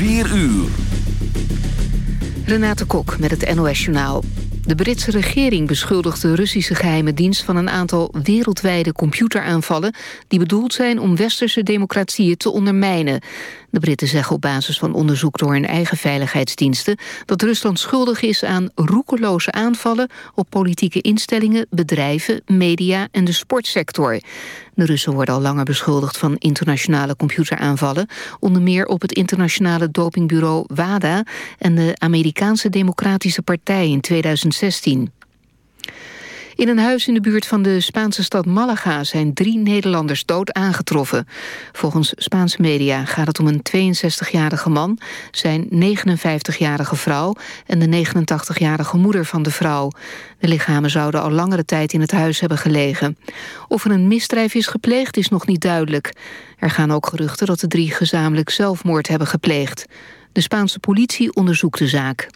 4 uur. Renate Kok met het NOS Journaal. De Britse regering beschuldigt de Russische geheime dienst... van een aantal wereldwijde computeraanvallen... die bedoeld zijn om westerse democratieën te ondermijnen. De Britten zeggen op basis van onderzoek door hun eigen veiligheidsdiensten... dat Rusland schuldig is aan roekeloze aanvallen... op politieke instellingen, bedrijven, media en de sportsector. De Russen worden al langer beschuldigd van internationale computeraanvallen... onder meer op het internationale dopingbureau WADA... en de Amerikaanse Democratische Partij in 2016. In een huis in de buurt van de Spaanse stad Malaga zijn drie Nederlanders dood aangetroffen. Volgens Spaanse media gaat het om een 62-jarige man, zijn 59-jarige vrouw en de 89-jarige moeder van de vrouw. De lichamen zouden al langere tijd in het huis hebben gelegen. Of er een misdrijf is gepleegd is nog niet duidelijk. Er gaan ook geruchten dat de drie gezamenlijk zelfmoord hebben gepleegd. De Spaanse politie onderzoekt de zaak.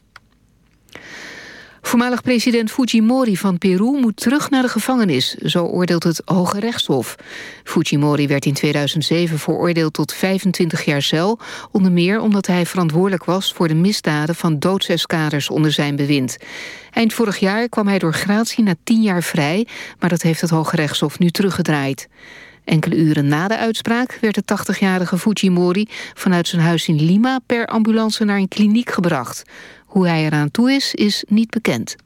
Voormalig president Fujimori van Peru moet terug naar de gevangenis, zo oordeelt het Hoge Rechtshof. Fujimori werd in 2007 veroordeeld tot 25 jaar cel, onder meer omdat hij verantwoordelijk was voor de misdaden van doodseskaders onder zijn bewind. Eind vorig jaar kwam hij door gratie na 10 jaar vrij, maar dat heeft het Hoge Rechtshof nu teruggedraaid. Enkele uren na de uitspraak werd de 80-jarige Fujimori vanuit zijn huis in Lima per ambulance naar een kliniek gebracht. Hoe hij eraan toe is, is niet bekend.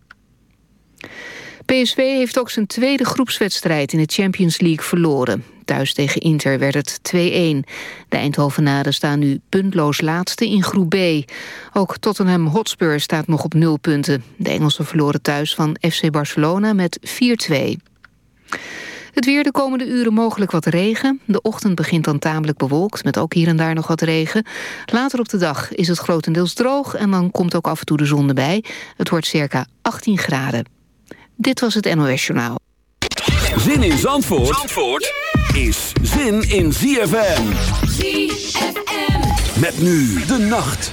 PSV heeft ook zijn tweede groepswedstrijd in de Champions League verloren. Thuis tegen Inter werd het 2-1. De Eindhovenaren staan nu puntloos laatste in groep B. Ook Tottenham Hotspur staat nog op nul punten. De Engelsen verloren thuis van FC Barcelona met 4-2. Het weer de komende uren mogelijk wat regen. De ochtend begint dan tamelijk bewolkt, met ook hier en daar nog wat regen. Later op de dag is het grotendeels droog... en dan komt ook af en toe de zon erbij. Het wordt circa 18 graden. Dit was het NOS Journaal. Zin in Zandvoort, Zandvoort is zin in ZFM. ZFM. Met nu de nacht.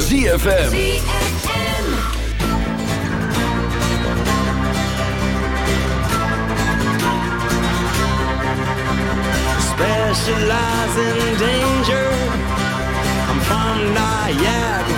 ZFM. Specialize in danger. I'm from Niagara.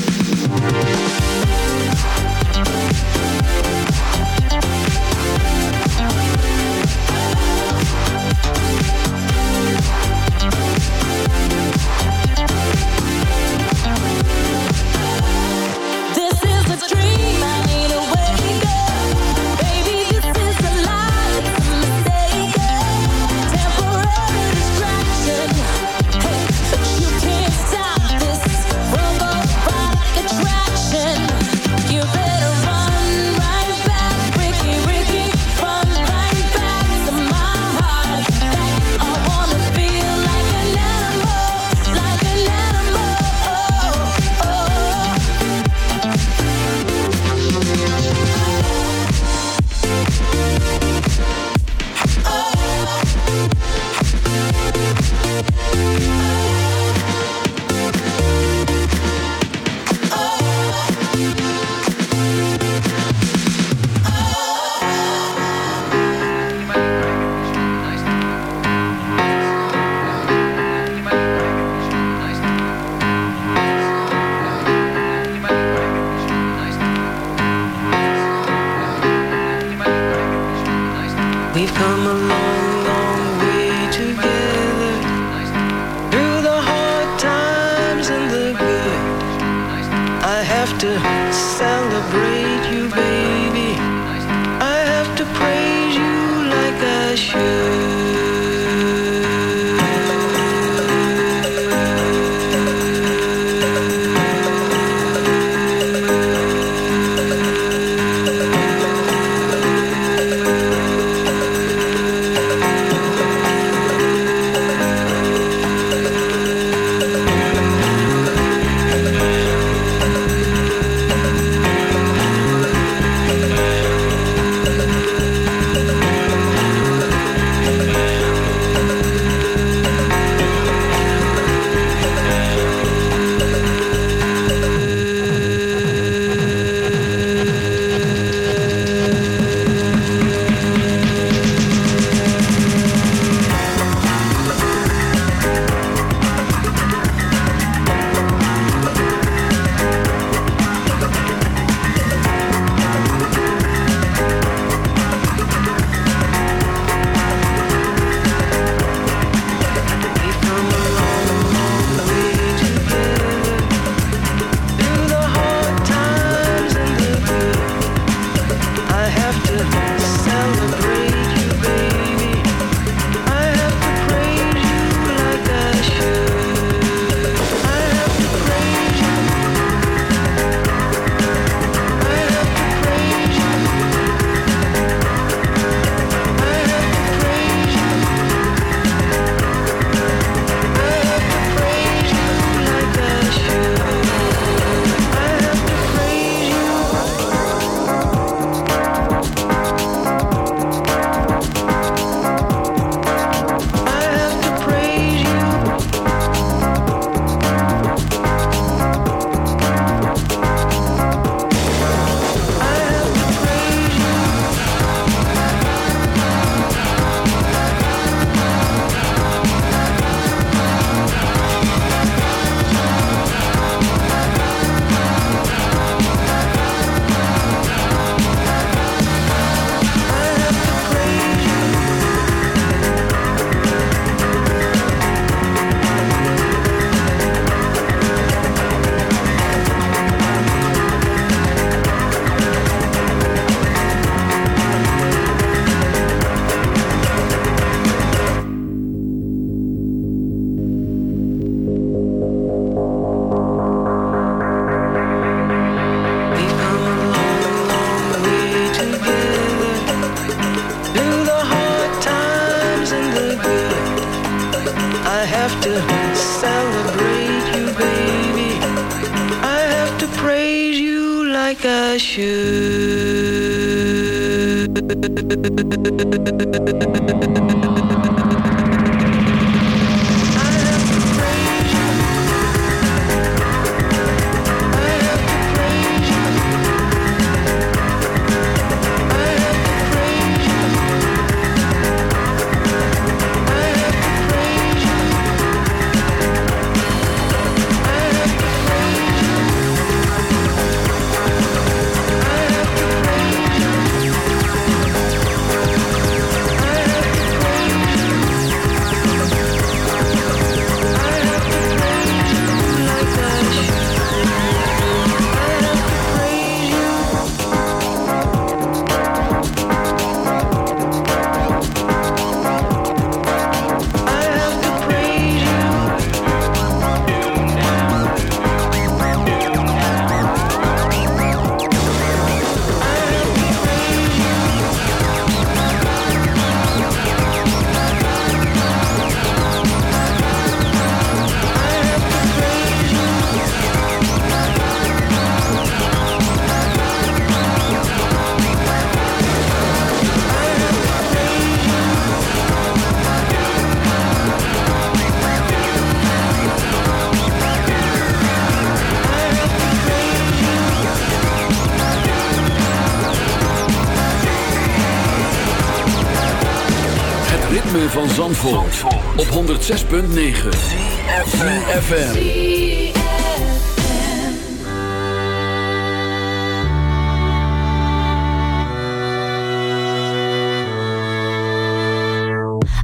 Zandvoort, op 106.9 CFFM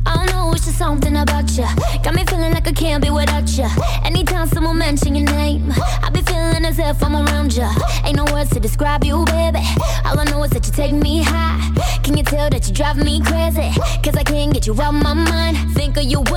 I know, it's just something about you. Got me feeling like I can't be without you. Anytime someone mention your name, I be feeling as if I'm around you. Ain't no words to describe you, baby. All I know is that you take me high. Can you tell that you drive me crazy? Cause I can't get you out my mind. nigga, you